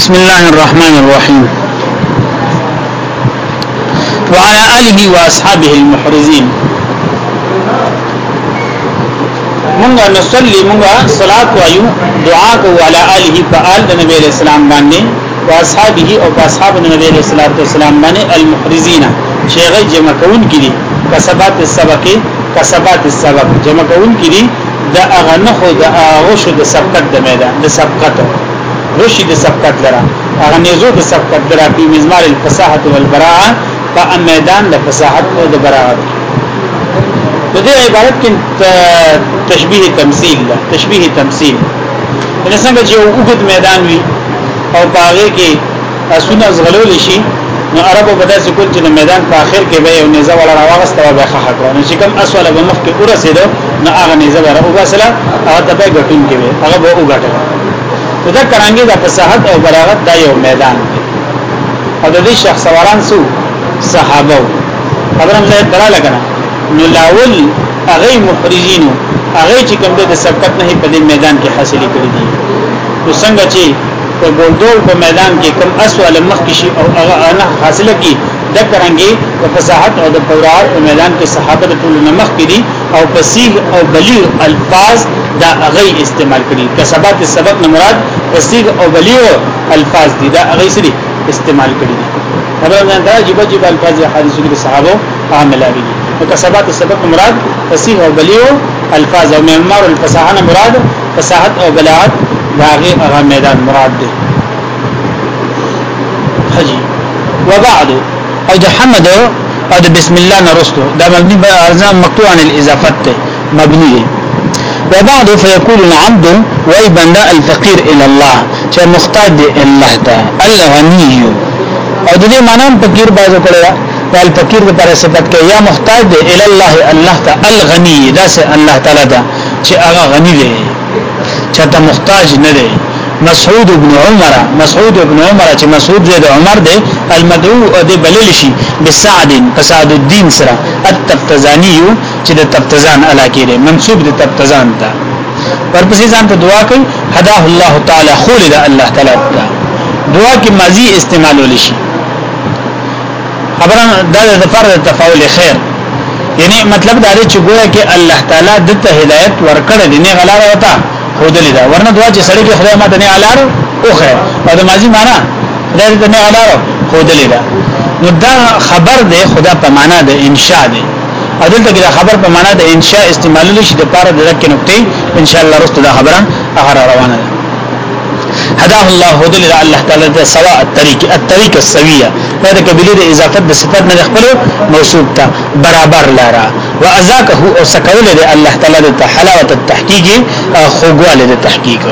بسم الله الرحمن الرحيم وعلى آله وأصحابه المحرزين مونږه نصلي مونږه صلات وایو دعا کو علی آله فآل د نبی اسلام باندې واصحابه او اصحاب نبی صلی الله والسلام باندې المحرزين شیخ جمع کون کړي کسبات السبق کسبات السبق جمع کون کړي د اغه نه خو د اغه شو د سبقت د میدان د سبقت غشي د سبقت لرا هغه نيزو د سبقت لرا په مزمار الفصاحه والبراعه په میدان د فصاحت او د براعت د دې عبارت کې تشبيه تمثيل ده تشبيه تمثيل د څنګه چې وګد میدان وي او باغې کې اسونه زغلول شي نو عربو په داسې کول چې د میدان په اخر کې به یو نيزه ولا راوغسته به ښه کړو نو چې کوم اسوله به مخ کې ورسېده نو هغه نيزه به راوغسله هغه د پای ګټون کې وي هغه به وګټل مذکر انګیزه فصاحت او بلاغت دا یو میدان دی او د دې شخص سواران سو صحابه خبرم زه درا لګنه نو لاول هغه مخرجین هغه چې کوم د سبقت نه په دې میدان کې حاصلې کړې دي نو څنګه چې په ګولدول په میدان کې کم اسوال مخکشي او هغه نه حاصله کی د کرانګي د فصاحت او د پورار په میدان کې صحابه ټول نمخ کړي او فصیح او بلیغ الفاظ دا غي استعمال کړي کسبات سبب نه مراد تصدیق او بلیو الفاظ دي دا غي سری استعمال کړي خبره نه دا جيبه جيبه الفاظ حدیثو کې صحابه عامل دي او کسبات سبب نه مراد تصدیق او بلیو الفاظ او معمار الفصاحه نه مراد فصاحت او بلاغت دا غي هغه میدان مراد دي حجي وبعد او د حمد او د بسم الله نرستو دا مبني ارزام مقطوع عن الاضافه مبني وبعد فيقول العبد وي بندا الفقير الى الله چې محتاج دی الله ته الغني او د دې معنی فقیر بازو کړه دا الفقیر د پر صفت کې یا محتاج دی الى الله الله ته الغني دا سه الله تعالی دا چې هغه غني دی چې ته محتاج نه دی مسعود ابن عمر مسعود ابن عمر چې مسعود زید عمر دی المدعو دی بلل شي بسعد فسعد الدین سره التفتزانی چې د تبتزان الا کېره منسوب د تبتزان ته ورپسې ځان ته دعا کوي حدا الله تعالی خولد الله تعالی دعا کې ماضی استعمال ول شي خبره دا د فرد تفاول خیر یعنی مطلب دا دی چې ګویا کې الله تعالی د ته هدایت ورکړه دی نه غلاره وتا خودلې دا ورنه دعا چې سړی کې خدای ماته نه الار او خیر په د ماضی معنا خدای دې نه الار خودلې دا نو دا خبر دی خدا په معنا د انشاء دی او دلته کې خبر په معنا د انشاء استعمالول شي د پاره د لکه نقطې ان شاء الله رسته دا خبره هغه روانه ده هداه الله هدل الله تعالی د سواء الطريق الطريق السويه دا د کبیله د اضافت د صفات نه خپل موصوب ته برابر لاره وازاکه او سکول د الله تعالی د حلاوت التحقیق خوګواله د تحقیق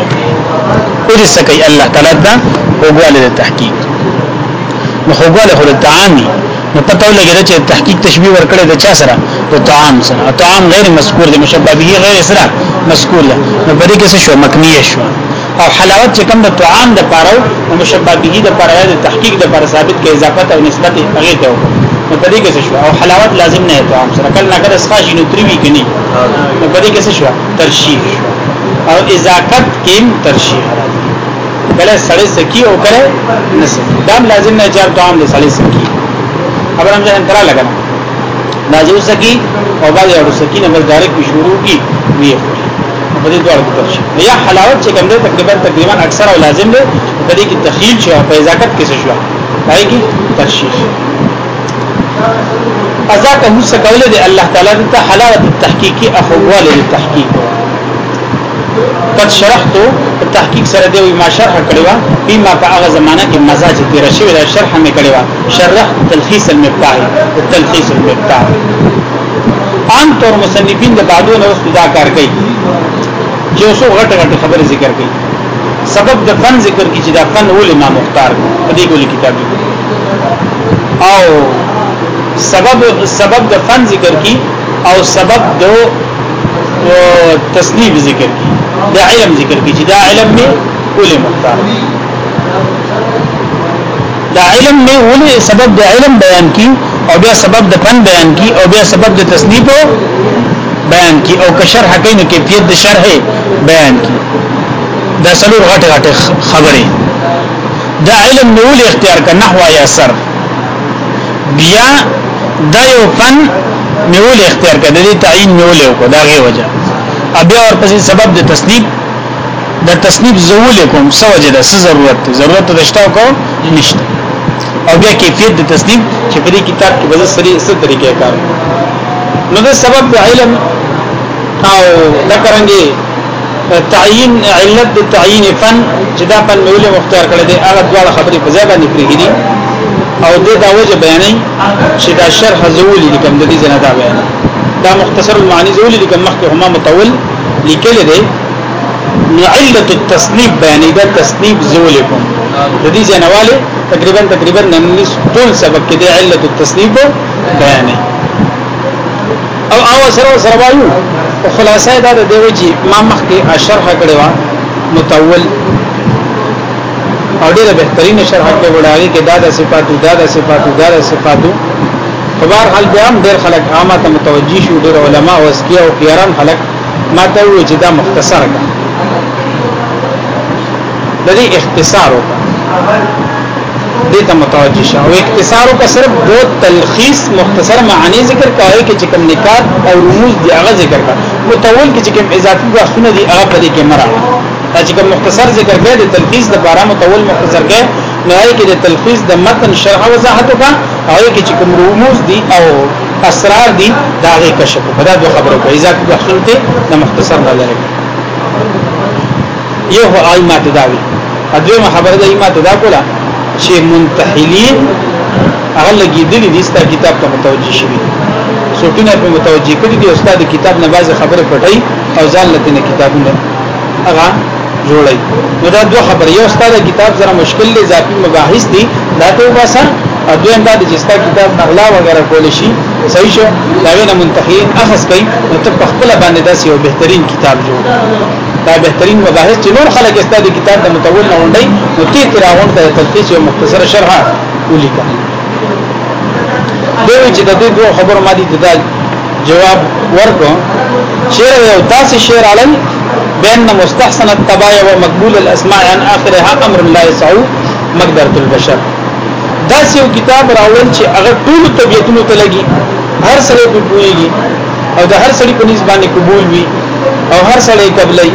او دې سکی الله تعالی د خوګواله د تحقیق نو خوګواله خو د تعامی نو پته ولګی چې تحقیق تشبیه ورکړی د چا سره د طعام سره طعام غیر مذکور دی مشبه به غیر سره مذکور ده نو په دې کې څه شو مکنیه شو او حلاوت چې کوم د طعام د پاره او مشبه به د پاره د تحقیق د پاره ثابت کې اضافه او نسبت هغه ته نو په دې کې څه شو او حلاوت لازم نه طعام سره کله نه کله اسخاج نو تریوي کني نو په دې کې څه شو ترشیح او اضافت کې ترشیح کله سړی سکی او کله نس دام لازم نه چې طعام له سړی سکی خبر هم ځان ترا لګنه نازو سکی او بعد اړو سکی نه مردارک به شروع کی وی په دې دوه کې شي یا حلاوت چې کوم دی تقریبا تقریبا اکثر او لازم دی د دې کې تخیل شو په اضافت کې شو پای کې ترشیح ازاک هو سکول دی الله تعالی ته حلاوت التحقیقی اخوال التحقیق قد شرحتو تحقیق سره دی ما شرح کړو بما په هغه زمانہ کې مزاج تیر شوی دا شرح مې کړو شرح تلخیص المفتاح تلخیص المفتاح عام طور مصنفین د بعدو نه اوس دا کار کوي چې اوس غټ غټ خبره ذکر کوي سبب د فن ذکر کی چې دا فن ولې ما مختار په دې ګول کتاب او سبب سبب د فن ذکر کی او سبب د تسلیب ذکر کی دا علم ذکر کی چې دا علم می ولې مختار دا علم می ولې سبب د علم بیان کی او بیا سبب د فن بیان کی او بیا سبب د تصنیف بیان کی او که شرح کینو کیفیت د شرح بیان کی دا سلور غټ غټ خبرې دا علم نول اختیار کا نحو یا سر بیا دا یو فن نول اختیار کا د دې تعین نول او دا غي وجه بیا ورپسې سبب د تسنیب د تسنیب زول کوم سوجه د ضرورت ضرورت د شتاو کو نشته او بیا کیفیت د تسنیب چې په دې کتاب کې وزه سری څه طریقې کار نو د سبب علم او لکرنګي تعیین علت د تعیین فن چې دا فن مولا مختار کړی دی هغه ډول خبرې په ځای باندې پریږي او د دا وجه بیانې چې دا شرح زول کوم د دې نه دا بیانې دا مختصر المعانی زول لیکن مخکې هما مطول لیکل دي نو علت التصنیف بیانې دا تصنیف زول کوم د دې ځنواله تقریبا تقریبا ننیس ټول سبق کې د علت التصنیف بیانې او او سره سره وایو او خلاصه دا د دیوږي ما مخکې شرح کړی و مطول او ډیره بهترینه شرح کې وړاندې کې دا د صفاتو دا د صفاتو دا د صفاتو خو بهرحال بیا هم ډېر خلک عامه ته متوجي شو ډېر علما او اسکیا او خیران خلک ماته وی چې دا مختصر کا د دې اختصار وکړه دې ته متوجي شو او اختصار وکړه صرف دو تلخیص مختصر معنی ذکر کاوه کې چې کوم نکات او رموز دی هغه ذکر کا متول کې چې کوم اضافي بحثونه دي هغه په دې کې مرا چې کوم مختصر ذکر کړي د تلخیص د بارا متول مختصر کړي نو آی کې د تلخیص د متن شرح وضاحت وکا او کې چې کوم رموز دي او اسرار دي دا غي کشف په دا دوه خبرو په ایزاک د خپلته د مختصر نه لري یو هو آی ما تداوی ادوی ما خبره د آی ما تدا کولا چې منتحلین هغه لګیدلې دي ستا کتاب ته متوجي شي سوټونه په متوجي کړي دي استاد کتاب نه باز خبره پټي او ځان لته کتابونه هغه جوړي نو دا دوه خبرې یو ستاره کتاب زره مشکل دي ذاتی مباحث دي دا ته وباسه اځم دا د جستا کتاب نغلا وغیرہ کول شي صحیح شو دا وینه منتهین اخص کوي نو ته خپل باندې داسې یو بهترین کتاب جوړ دا بهترین مباحث چې نور خلک استاد کتاب د متول نه وندي نو تی تراون ته تلخیص او مختصر شرح ولیکه دوی چې د دې دوه خبرو ما دي د جواب ورکو شعر یو تاسو شعر علم بین مستحسن التبايع ومقبول الاسماء عن اخرها امر لا يسع مقدرۃ البشر دا یو کتاب راول چې هغه ټول طبيعتونو ته لګي هر سړی په پويږي او د هر سړی په نسبت قبول وي او هر سړی قبلای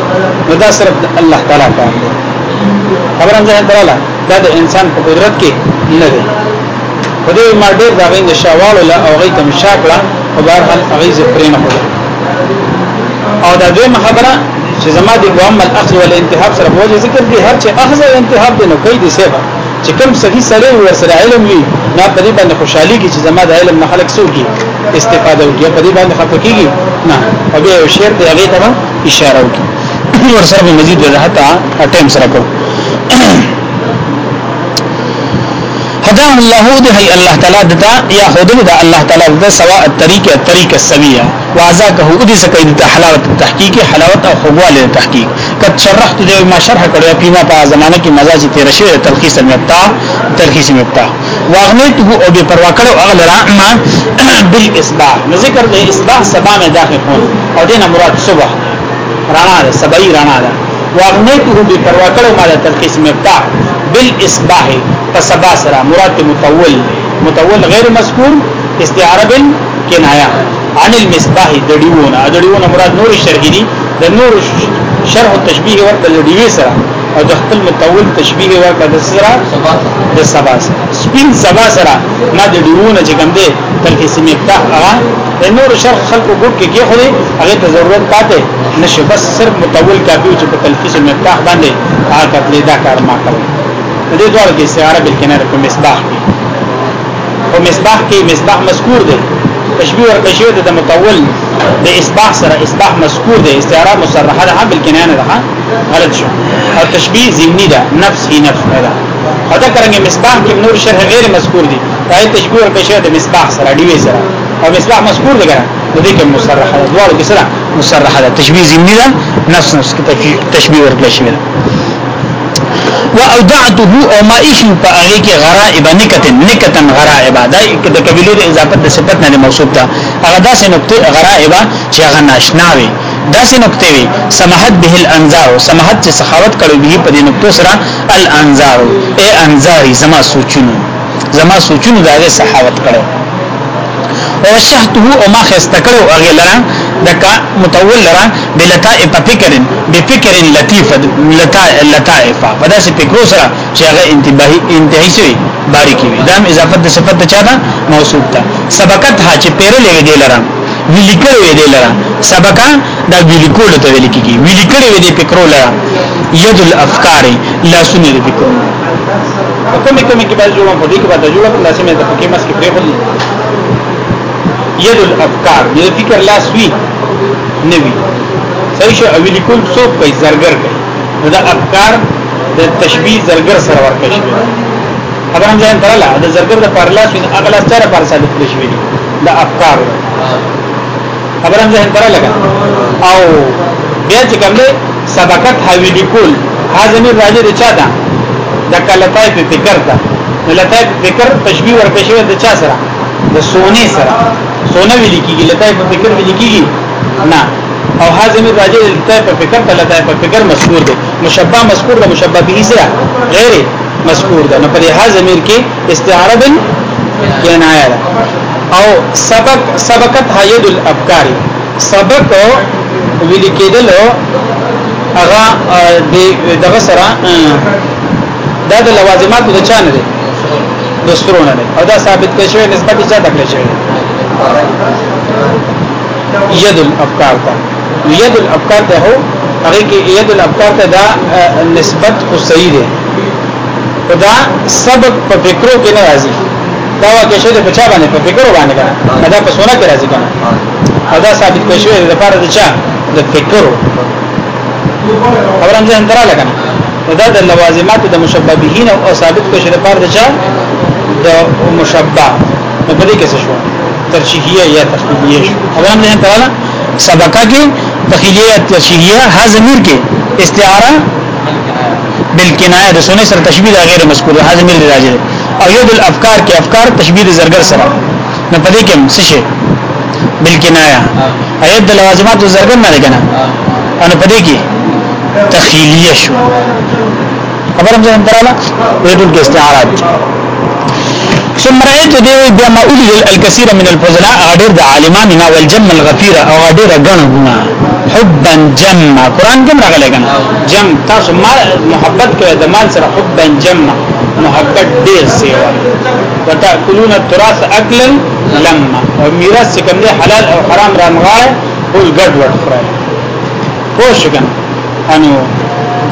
نو دا صرف الله تعالی کار دی خبره ځان دراله دا د انسان په قدرت کې نه دی په دې ما ډېر دا غین شوال له او غي تم شاکړه او بهر هغه ز پرې نه او دا دوی خبره چې زما د معامل اخذ ول انتهاب سره وجه ذکر دي هر چې اخذ او انتهاب دي نو کوي دي سیبه چې کوم صحیح سره ور سره علم وي نه په دې باندې خوشحالي کی چې زما د علم نه خلق سوږي استفاده وکړي په دې باندې خپکیږي نه او بیا یو شعر دی هغه ته اشاره وکړي ور سره مزید وضاحت اټیم سره کو هداهم الله هي الله تعالی دتا یا هدی دا الله تعالی دتا سواء الطريق الطريق السويه واذاکه هدی سکید ته حلاوت تحقیق حلاوت او خوواله تحقیق قد شرحت دی ما شرح کړو پیما په زمانه کې مزاج تیر شوی تلخيص مبتا تلخيص مبتا واغنيت هو او به پروا کړو اغل را ما بالاصلاح ذکر د اصلاح سبا نه داخل او دینه مراد صبح رانا ده سبعی رانا ده واغنیت هو به پروا کړو ما تلخيص تلخیص مبتا په سبا سره مراد متول متول غیر مذکور استعاره بالکنایه عن المصباح دړیونه دړیونه مراد نور شرګی دي د نور شرح تشبیه ورته لړیوي سره او د خپل متول تشبیه ورته د سره د سبا سره سپین سبا سره ما د ډیرونه چې کوم دی تل اسم افتح هغه د نور شرح خلقو ګوټ کې کې خو دی هغه ته ضرورت پاتې نشه بس صرف متول کافي چې په تلفظ مفتاح باندې هغه کله دا کار ما کوي دې ډول کې استعاره بالکناره په مصباح کې او مصباح کې مصباح مذکور دی تشبيه ور تشبيه د متول د اصباح سره اصباح مذکور دی استعاره مصرحه ده بالکنانه ده غلط شو او تشبيه زمینی ده نفس هی نفس ده خدا کرنګ مصباح کې نور شرح غیر مذکور دی پای تشبيه ور تشبيه د مصباح سره دیوي سره او مصباح مذکور دی ګره د دې کې مصرحه ده دواړو کې سره مصرحه ده تشبيه زمینی ده نفس نفس کې تشبيه ور تشبيه واودعته او ما ایشی په هغه کې غرائب نکتن نکتن غرائب دا د قبیلو د اضافت د صفت نه موصوف ده هغه داسې نقطه غرائب چې هغه ناشنا وي داسې نقطه وي سمحت به الانظار سمحت چې سخاوت کړو به په دې نقطه سره الانظار اے انظاری زما سوچونو زما سوچونو دا هغه سخاوت کړو او شحته او ما خسته کړو هغه لره دکا متول لرا بلطائف فکرن بفکر لطیف لطائف پدا سه فکرو سره چې هغه انتباهي انتهایی شوی باریکی وي دام اضافت د صفت چا دا موصوب تا سبقت ها چې پیر لګې دی لرا ویلی کړې وې دی لرا سبقا دا ویلی کول ته ویل کیږي ویلی کړې وې دی فکرو لرا ید الافکار لا سنې دی فکرو کومې کومې کې به جوړم په دې کې به جوړم لاسې مې د حکیمت کې پرې ید الافکار دې فکر لاس وی نوي صحیح شو اولی کول څوک په زرګر کوي نو دا افکار د تشبیه زرګر سره ورکړي شي خبر هم ځان ترلا د زرګر د پرلا شي د اغلا سره پر ثابت شي دا افکار خبر هم ځان ترلا او بیا چې کوم دی سبقت حویلی کول حازمی راځي د چا ده د کلتای په فکر ده کلتای په فکر تشبیه ورکړي د چا سره د سونه سره سونه ویل کیږي لتای په فکر ویل کیږي نه او حازم راجع لته په فکر تلته په فکر مذکور دی مشبہ مذکور ده مشبہ به زرا غیر مذکور ده نو په حازم کې استعاره بن کنایه او سبق سبقت حید الابکار سبق ویل کېدلو هغه دغه سره دا د لوازماتو د چانه دي د سترونه او دا ثابت کړي شوی نسبت چا تکل شوی ید الافکار تا ید الافکار ته هو هغه کې ید الافکار ته دا نسبت خو صحیح دی دا سبب په فکرو کې ناراضي دا واکه شه د بچا باندې په فکرو باندې کنه دا په سونه کې راځي کنه دا ثابت کړی شوی د پاره د چا د فکرو خبرم ځان درا لګنه دا د لوازمات د مشببهین او ثابت کړی د پاره د چا د مشبب په دې کې څه شو ترشیحیه یا تخیلیه شو خبرم ذهن ته راغله سبقه کې تخیلیه ترشیحیه ها ضمیر کې استعاره بالکنایه د سونه سره تشبیه غیر مذکور ها ضمیر راځي او یو بل افکار کې افکار تشبیه زرګر سره نه پدې کې څه شي بالکنایه اید د لوازمات زرګر نه لګنه انا پدې کې تخیلیه شو خبرم ځان دراله ویډیو کې استعارات ثم رأيت دي وي بیا مؤلی الکثیر من الفضلاء غدير د عالمانو نه والجم الغفیر او غډیر غنونه حبا جم قران کوم راغلی کنه جم تاسو ما محبت کوي د مال سره حبا جم محبت دير سيوا وتا کلون التراث اکلا لما او میراث کوم دی حلال او حرام رانغاله ټول ګډ وډ فرای پوښګن انو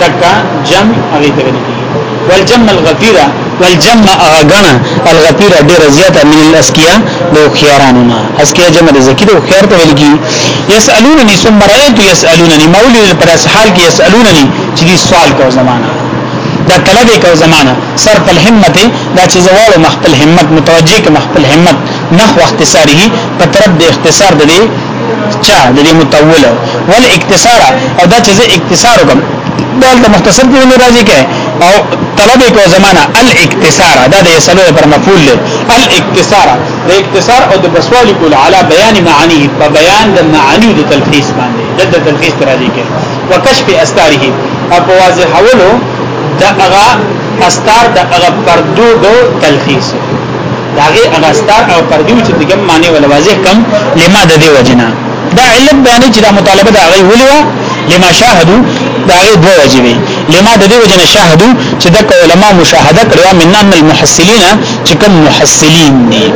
دکا جم هغه ته ویل کیږي والجم الغفيره والجمع اغانا الغفیر ډیر زیاته من الاسکیا د خيارانو نه اسکیا جمع د زکی د خيار ته ویل کی یسالوننی ثم رایت یسالوننی مولد پر حال کې یسالوننی چې دې سوال کو زمانہ دا طلب کو زمانہ سر په همت دا چې زوال مخبل همت متوجه کې مخبل همت نخ اختصاره په طرف د اختصار د دې چا د دې متوله ول اختصار او دا چې اختصار کوم دا مختصر په راځي کې او طلب کو زمانہ الاکتسار دا د یسلو پر مفعول الاکتسار د اکتسار او د بسوالی کول علی بیان معانی په بیان د معانی د تلخیص باندې د تلخیص پر راځي کې وکشف استاره او واضح حولو د هغه استار د هغه پردو د تلخیص داغه هغه استار او پردو چې دغه معنی ول واضح کم لما د دی وجنا دا علت بیان چې د مطالبه د هغه ولوا لما شاهدو داغه دوه وجوي لما د دې وجنه شاهدو چې د علماء مشاهده کړو من ان المحصلین چې کوم محصلین دي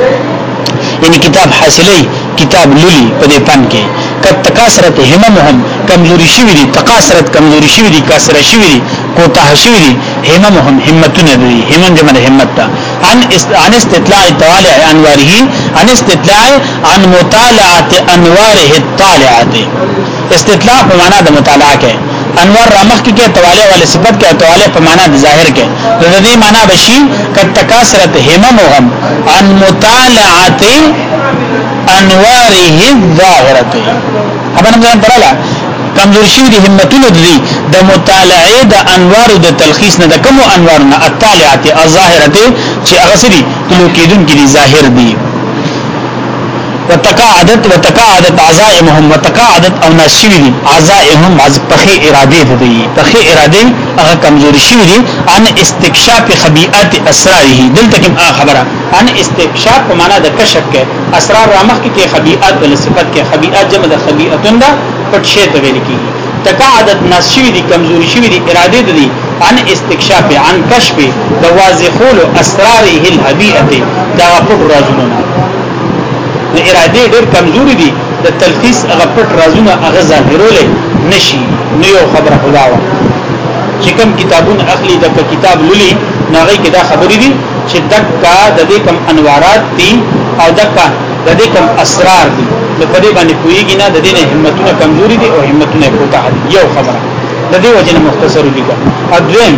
یعنی کتاب حاصلې کتاب لولي په دې پن کې کټ تکاسرت هممهم کمزوري شوی دي تکاسرت کمزوري شوی دي کاسره شوی دي کوتاه شوی دي هممهم همتونه دي همن جمع همت ته عن استطلاع طالع انواره عن استطلاع عن مطالعه انواره الطالعه استطلاع په معنا د مطالعه کې انوار رامخ کې تواله والے صفت کې تواله په معنا د ظاهر کې د دې معنا بشي ک تکاثرت همم وهم عن مطالعه انواره الظاهره ابن ځان پراله کمزور شي دي همتونه دي د مطالعه د انوار د تلخیص نه د کوم انوار نه الطالعه الظاهره چې هغه سړي کلو کېدون کې دي ظاهر دي وتقاعدت وتقاعدت عزائمهم وتقاعدت او ناشوی دي عزائمهم از پخې اراده دي پخې اراده هغه کمزوري شي دي ان استکشاف خبيئات اسراره دلته کوم خبره ان استکشاف په معنا د کشف کې اسرار رامخ کې خبيئات ول صفات کې خبيئات جمع د خبيئتون ده پټ شی ته ویل کیږي تقاعدت نشوی دي کمزوري شوی دي اراده دي عن استکشاف عن کشف دوازخول اسراره الحبیئه دا پټ رازونه د اراده ډېر کمزوري دي د تلخیص هغه پټ رازونه هغه ظاهرولې نشي نو یو خبره خداوا چې کوم کتابونه اخلي د کتاب لولي ناغي کې دا خبرې دي چې دک کا د دې کم انوارات دي او دک د دې کم اسرار دي نو په دې باندې کویږي نه د دې نه همتونه کمزوري دي او همتونه کوتاه دي یو خبره د دې وجنه مختصر لیکه اذن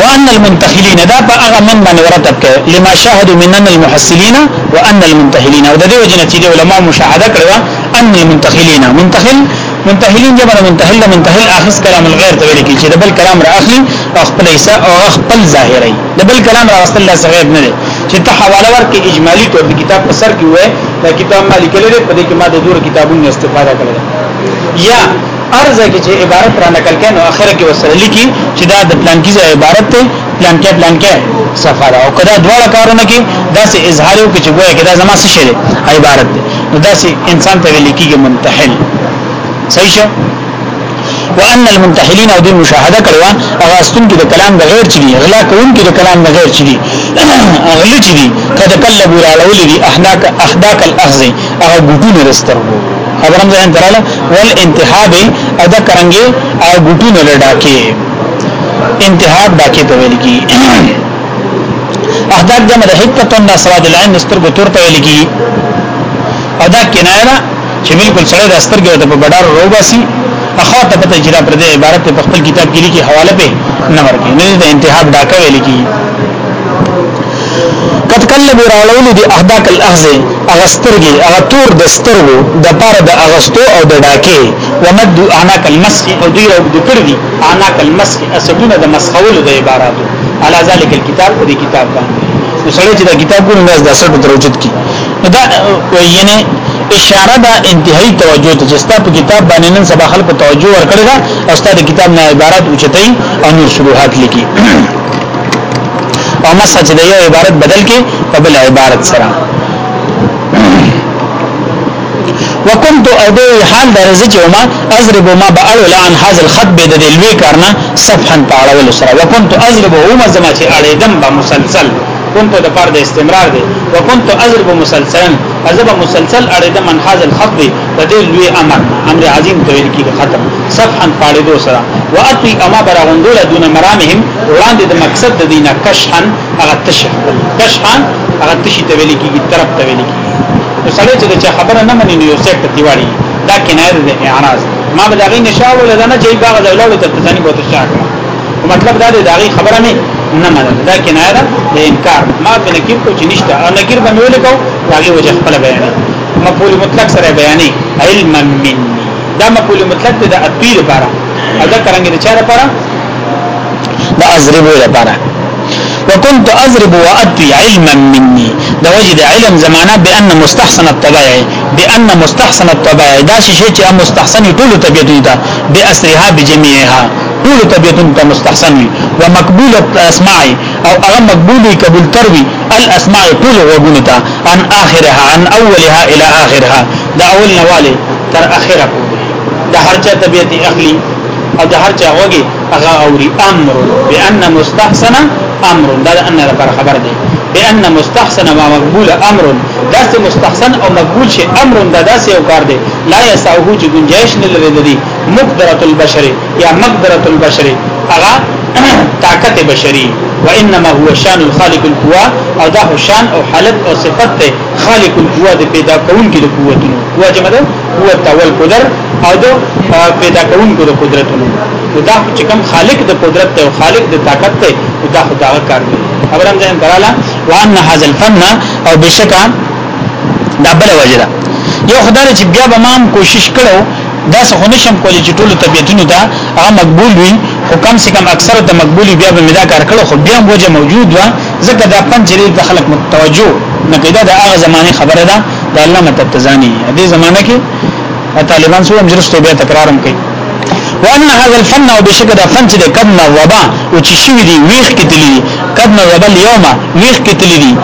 وان المنتحلين دا په هغه من باندې ورتب کې لما شاهدوا منن المحصلين وان المنتحلين او د دې وجنه چې علماء مشاهده کړو ان المنتحلين منتحل منتحلين جبر منتحل منتحل اخذ كلام الغير ته ویل کی چې د بل کلام را اخلي خپل ایسا او خپل ظاهري د بل کلام را رسول الله صلی الله علیه وسلم نه چې ته حواله ورکې اجمالی تور د کتاب په سر کې وې دا کتاب مالک لري په دې کې ما د دور کتابونو استفاده کړل یا ارزه کې چې عبارت را نقل کین او اخره کې وسره لیکي چې دا د پلان کې عبارت ته پلان کې پلان کې سفاره او کدا دواړه کارونه کې دا سه اظهار وکړي چې ګویا کې دا زما څه شری عبارت ده دا سه انسان ته لیکيږي منتحل صحیح شو وان المنتحلين او دې مشاهده کړو هغه استون کې د کلام بغیر چي غلا کوون کې د کلام بغیر چي اغلی چې دي کده کلب ورالول دي احداک احداک الاخذ هغه ګډونه رسترګو خبرم ځان دراله ول انتحاب ادا کرانګي او ګډونه لډاکي انتحاب ډاکي ته ویل کی احداک جمع د حکتن نسواد العين سترګو تور ته ویل کی ادا کنایره چې بالکل سره د سترګو د بډار روباسي اخا ته پته جرا پر دې عبارت په خپل کتاب کې لیکي حواله په نمبر کې نه د انتحاب ډاکه ویل کی کتکلم راولول دي احداق الاغزي اغسترګي اغتور د سترګو د پار د اغستو او د ډاکي ومد اعناق المسخ او دی او د کړدي اعناق المسخ اسبونه د مسخول د عباراتو على ذلك الكتاب او د کتاب باندې سړی چې د کتاب ګون مز د 60 دروچت کی دا یعنی اشاره دا انتهایی توجه ته چې ستاسو کتاب باندې نن سبا خلکو توجه ورکړي دا او ستاسو کتاب نه عبارت اوچتای او نور شروحات لیکي او مسح چې د یو عبارت بدل کې په بل عبارت سره وكنت ادوي حال درزجهما اضرب ما باول عن هذا الخط بيد دلوي کرنا صفحا پاړول سره وكنت اضربهما زما چې اړیدم با مسلسل كنت د پر د استمرار دي وكنت اضرب مسلسلا اضرب مسلسل اړیدم ان هذا الخط د دې لوی امر امر عظیم تویل کیږي ختم صفحا فالدو سره واطي اما برغندول دون مرامهم وړاندې د مقصد د دینه کشحن هغه تشه کشحن هغه تشي تویل کیږي طرف تویل کیږي نو سړی چې خبره نه مني یو سیټ دیوالي دا کنایه ده اعراض ما به دغې نشاو ولدا نه چې باغ د اولاد ته تزنی بوته شاکړه مطلب دا دی دغې خبره نه نه منل دا کنایه ده د انکار ما په نکیر کو چې نشته او نکیر به مې ولیکو هغه وجه خپل بیان مفعول مطلق سره بیانې علم مني دا مفعول مطلق د اطوی لپاره او دا د چاره لپاره دا اضرب لپاره وكنت اضرب واطوي علما مني دا وجد علم زمانه بان مستحسن الطبيعي بان مستحسن الطبيعي دا شی چې مستحسن طول طبيعت دا باسرها بجميعها طول طبيعت مستحسن ومقبول اسمعي او هغه مقبولي قبول تر وي الاسماء طول وغونه تا ان اخرها ان اولها الى اخرها دا اول نواله تر اخره دا هرچا طبيعت اخلي او دا هرچا وږي هغه اوري امر بان مستحسن امر دا ان لپاره خبر دی بان مستحسن ما مقبول امر دا سه مستحسن او مقبول شي امر دا داسې یو کار دی لا يسعه چې گنجائش نه لري دی مقدرت البشر یا مقدرت البشر هغه طاقت بشری وانما هو شان الخالق القوا او دا شان او حالت او صفت ته خالق القوا د پیدا کونکي د قوتونو قوا جمع ده قوت اول قدر او د پیدا کونکو د قدرتونو دا چې کوم خالق د قدرت ته او خالق د طاقت ته دا خدای کار کوي خبرم ځین کراله وان هاذ الفن او بشکا دا بل وجره یو خدای چې بیا به مام کوشش کړو دا څه خنشم کولی چې ټول طبيعتونو دا هغه مقبول وي خو کم سے کم اکثر د مقبولی بیا به مدا کار کړو خو بیا وجه موجود و ځکه دا پنځ لري د خلک متوجو نه کیدا د هغه زمانه خبره ده د علامه تبتزانی دې زمانه کې طالبان سو امجرسته بیا تکرارم کوي وان هذا الفن وبشکل فن چې کدنا وبا او چې شوی دی ویخ کې دلی قد نظب اليوم ویخ کتلی دی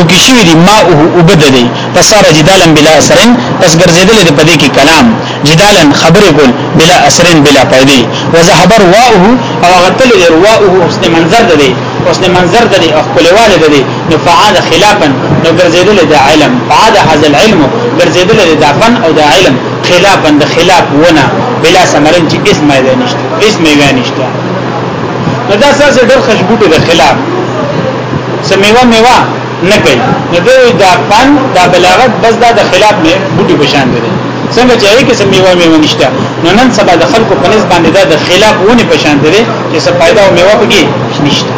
رکی شوی دی ماؤه عبد دی پس سارا جدالا بلا اثرین پس گرزیدل دی پدی کی کلام جدالا خبر کل بلا اثرین بلا پیدی وزحب رواؤه او غتل دی رواؤه حسن منظر دی حسن منظر دی او خپلوال دی نو فعاد خلافا نو گرزیدل دی علم فعاد هذا العلم گرزیدل دی دافن او دا علم خلافا د خلاف ونه بلا سمرن چې اسمه دی نشته اسمه وی نشته نو دا ساسه ډېر خشبوټه د خلاف سمیوه میوه نه کوي نو دوی دا فن دا بلاغت بس دا د خلاف نه بوټي بشان دي څنګه چې هغه کې سمیوه میوه نشته نو نن سبا د خلکو په نس باندې دا د خلاف ونی بشان دي چې څه फायदा او میوه پکې نشته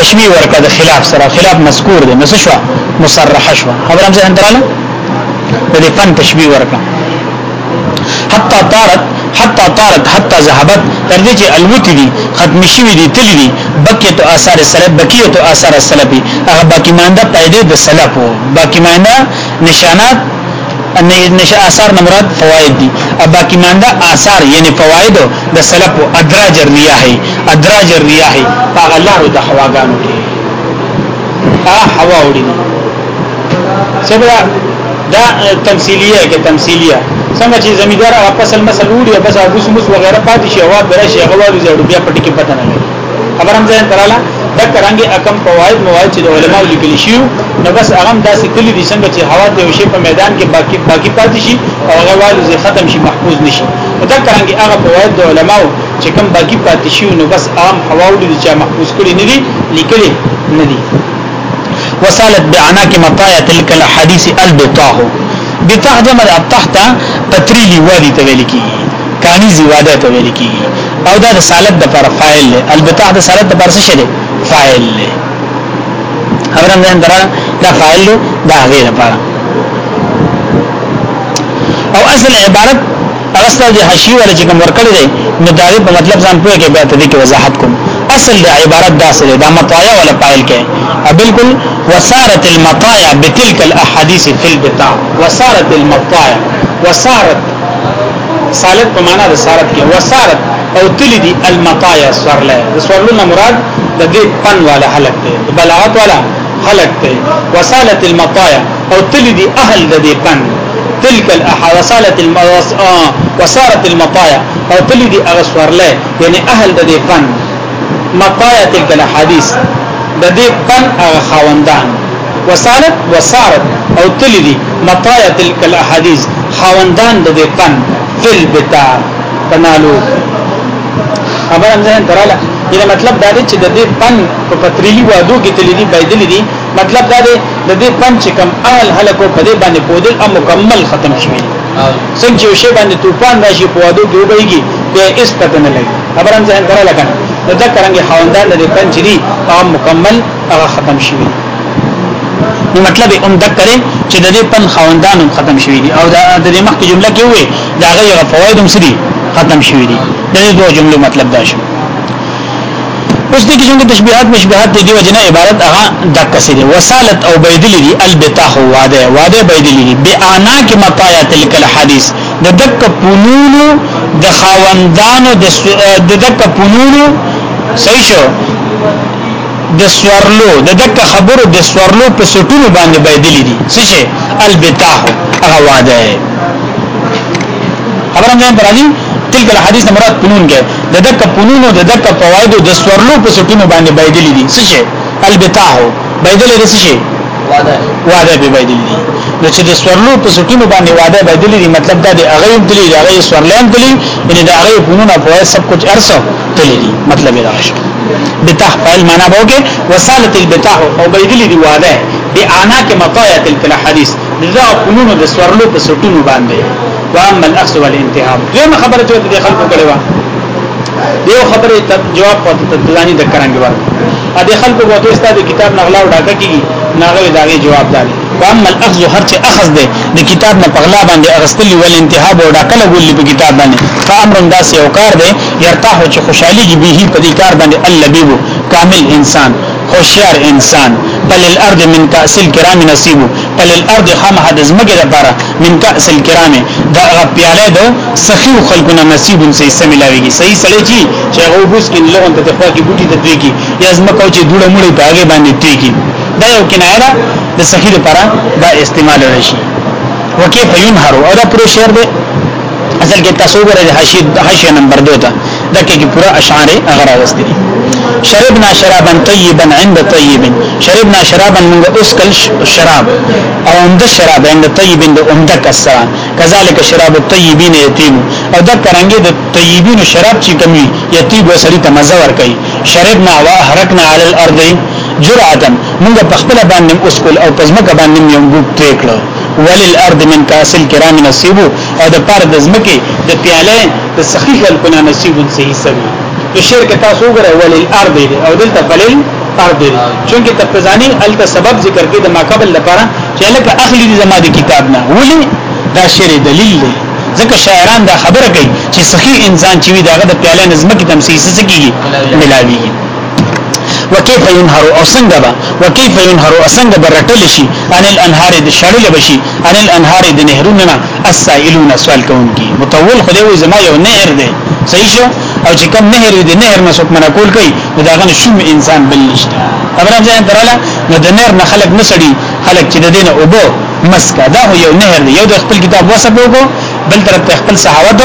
تشبیه ورکړه د خلاف سره خلاف مذکور دي نو شو مصرحه شو خبر هم ځان دراله د فن تشبیه ورکړه حتی طارت حتا طارت حتا ذهبت تر دې چې الوتی دي ختم شوی دي تللی دي بقیت آثار السلف بقیت آثار السلفی هغه باقی مانده پیدا د سلف باقی مانده نشانات نشه آثار نمراد فواید دي باقی مانده آثار یعنی فواید د سلف ادراج الرياحي ادراج الرياحي هغه لارو د هواګانو کې هغه هوا وړي څه دا تمثيليه کې تمثيليه څنګه چې زمیدار هغه فصل مسل وړي بس هغه بوس موس وغیرہ پاتې شي هوا دره شي هغه وړي زړو بیا پټ کې پته نه لګي خبر هم ځین تراله د کرانګي اکم قواعد مواد چې علماء لیکل شي نو بس هغه داسې کلی دي څنګه چې هوا د وشي په میدان کې باقی باقی پاتې شي او هغه وړي ختم شي محفوظ نشي دا کرانګي هغه قواعد د علماء چې کوم باقی پاتې شي نو بس عام هوا وړي چې محفوظ کړي نه دي لیکلي نه دي وصالت بعناك مطايا تلك الحديث البطاهو بتحت مر تحت پتریلی وادي ته ویل کی کانی زیواده ته ویل کی او دا رسالت د پر فاعل له البته د رسالت د پر څه شه فاعل له خبره مې اندره دا فاعل دا غیر لپاره او اصل عبارت اغسطه د حشی ولا چې کوم ورکړی دی نو دا په مطلب ځان پوهه کې به ته دې کې وضاحت کوم اصل د عبارت داسې ده دا مطايا ولا فاعل کې بالکل وسارت المطايا بتلك الاحاديث في البتاع وسارت المطايا وسارت سالت په معنا د سارت کې وسارت او تلی دي المطايا سرله د سرلونه مراد د دې پن والا حلق دی بلاغت والا حلق دی وسالت المطايا او تلی دي اهل د دې پن تلك الاحاديث وسالت الم... وسارت المطايا او تلی دي اغسرله یعنی اهل د دې پن مطايا تلك الاحاديث د دې پن هغه خاوندان وسالت وسارت او تل دي مطايا تلك الاحاديث خاوندان د دې پن فل بتا پنالو خبر هم ځین دراله یعنی مطلب دا دی چې د دې پن په پتریلی وادو کې تل دي بایدل دي مطلب دا دی د دې پن چې کم اهل هلکو په دې باندې پودل او مکمل ختم شوی څنګه چې وشي باندې طوفان راشي په وادو کې وبېږي به اس پته نه لګي خبر هم ځین دراله کنه نو دا کرنګي خوندان د پنځ دي هغه مکمل هغه ختم شوی نو مطلب هم دا کرے چې د دې پن خوندان هم ختم شوی دي او دا د دې مخکې جمله کې وې دا غیر فواید هم سړي ختم شوی دي د دې دوه جملو مطلب دا شو اوس دې کې څنګه تشبيهات مشبهات دې دی وجنه عبارت هغه د کسره وسالت او بيدلی دي البتاح واده واده بيدلی دي بانا کې مطايا تلک الحديث د دک پونونو د خاوندانو د دک پونونو صحیح شو د سوارلو د دک خبرو د سوارلو په سټونو باندې بدلی دي څه شي البتاه هغه وعده خبرم ځان درالي تلک الحديث مراد پنون کې د دک پنونو د دک فوائد د سوارلو په سټونو باندې بدلی دي څه شي البتاه بدلی دي څه شي وعده وعده به بدلی دي نو چې د سوارلو په سټونو باندې وعده بدلی دي مطلب دا د هغه دلی هغه سوارلان دلی یعنی د هغه پنونو فوائد سب کچھ ارسو تللی دي مطلب دا شو بتاح په معنا به وګه وصالت البتاح او بيدلی دی واده بانا کې مطایت فل حدیث دا قانون د سورلو په سټونو باندې واما الاخذ والانتهاء دغه خبره چې د خلکو کړي وا دیو خبره جواب پاتې تدلانی د کرانګي وا ا دې خلکو په توګه ستاسو کتاب نغلا وډاګه کیږي ناغه داغه جواب دالي واما الاخذ هر چې اخذ دی د کتاب نه پغلا باندې اغستلی ول انتهاب او ډاکله ګولې په کتاب باندې فامر داس یو کار دی يرتاح چې خوشحالي به په دې کار باندې اللبيب کامل انسان هوشیار انسان بل الارض من کاس الكرام نصیب بل الارض خامه د زمګه لپاره من کاس الكرام دا پیاله د سخیو خلقونه نصیب سي سملاويږي صحیح سړی چې هغه بوس کې له انت تخوا کې بوټي د دوی کې یا زمکه چې دوړه مړې په هغه باندې ټیکی دا یو کنایه د صحیح لپاره دا استعمال راشي وکيف ينهر او دا پرو شعر دی اصل کې تاسو ګره حاشیه حاشیه نمبر 2 ته دا کې پورا اشعار اگر واستي شربنا شرابا طيبا عند طيب شربنا شرابا موږ اوس کل شراب او عند شراب عند طيب عند عمده کسرا كذلك شراب الطيبين يتيم او دا کرانګي د طيبين شراب چې کمی یتیب وسري ته مزه ور کوي شربنا واحرقنا على الارض جرعتن موږ په خپل باندې اسکل او پزمکه باندې یو ګوب پریکړو ولل ارض من کاسل کرام نصیب او د پاره د زمکه د پیاله د صحیح الکنا نصیب صحیح سوي د شرک تاسو وګره ولل ارض او دلته فلل ارض چونکی تپزانی الته سبب ذکر کې د ماقبل لپاره چې لکه اخلي د زماده کتاب نه ولي دا شری دلیل دی ځکه شاعران دا خبره کوي چې صحیح انسان چې وي داغه د پیاله نظم کې تمسیس سکیږي ملاویږي وکيف ينهر او څنګه با وکيف ينهر او څنګه برټل شي ان الانهار د شړل بشي ان الانهار د نهروننا السائلون سوال کوونکی متول خدای وي زما یو نهر دی صحیح شو او چې کوم نهر دی نهر مسوک منا کول کوي دا غن شوم انسان بل نشته خبره ځان دراله نو د نهر نه خلق نسړي خلق چې د دینه اوبو مسکا دا یو نهر دی یو د خپل کتاب وسبوګو بل طرف ته خپل صحاوت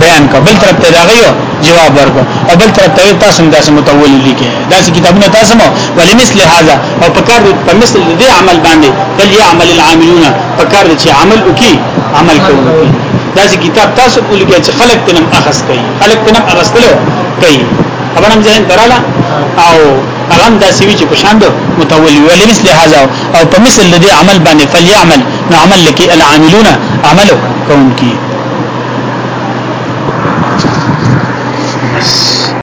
بیان کو بل طرف ته داغیو جواب ورکو او بل طرف ته تاسو داسې متول لیکه داسې کتابونه تاسو مو ولې مثل هاذا او پکار په مثل دې عمل باندې بل يعمل العاملون پکار چې عمل وکي عمل کوي داسې کتاب تاسو ولې چې خلق تنم اخس کوي خلق تنم اغستلو کوي خبر هم ځین دراله او هغه داسې وی چې په شاند متول ولې مثل هاذا او په مثل دې عمل باندې فليعمل نعمل لکی العاملون عملو کون کی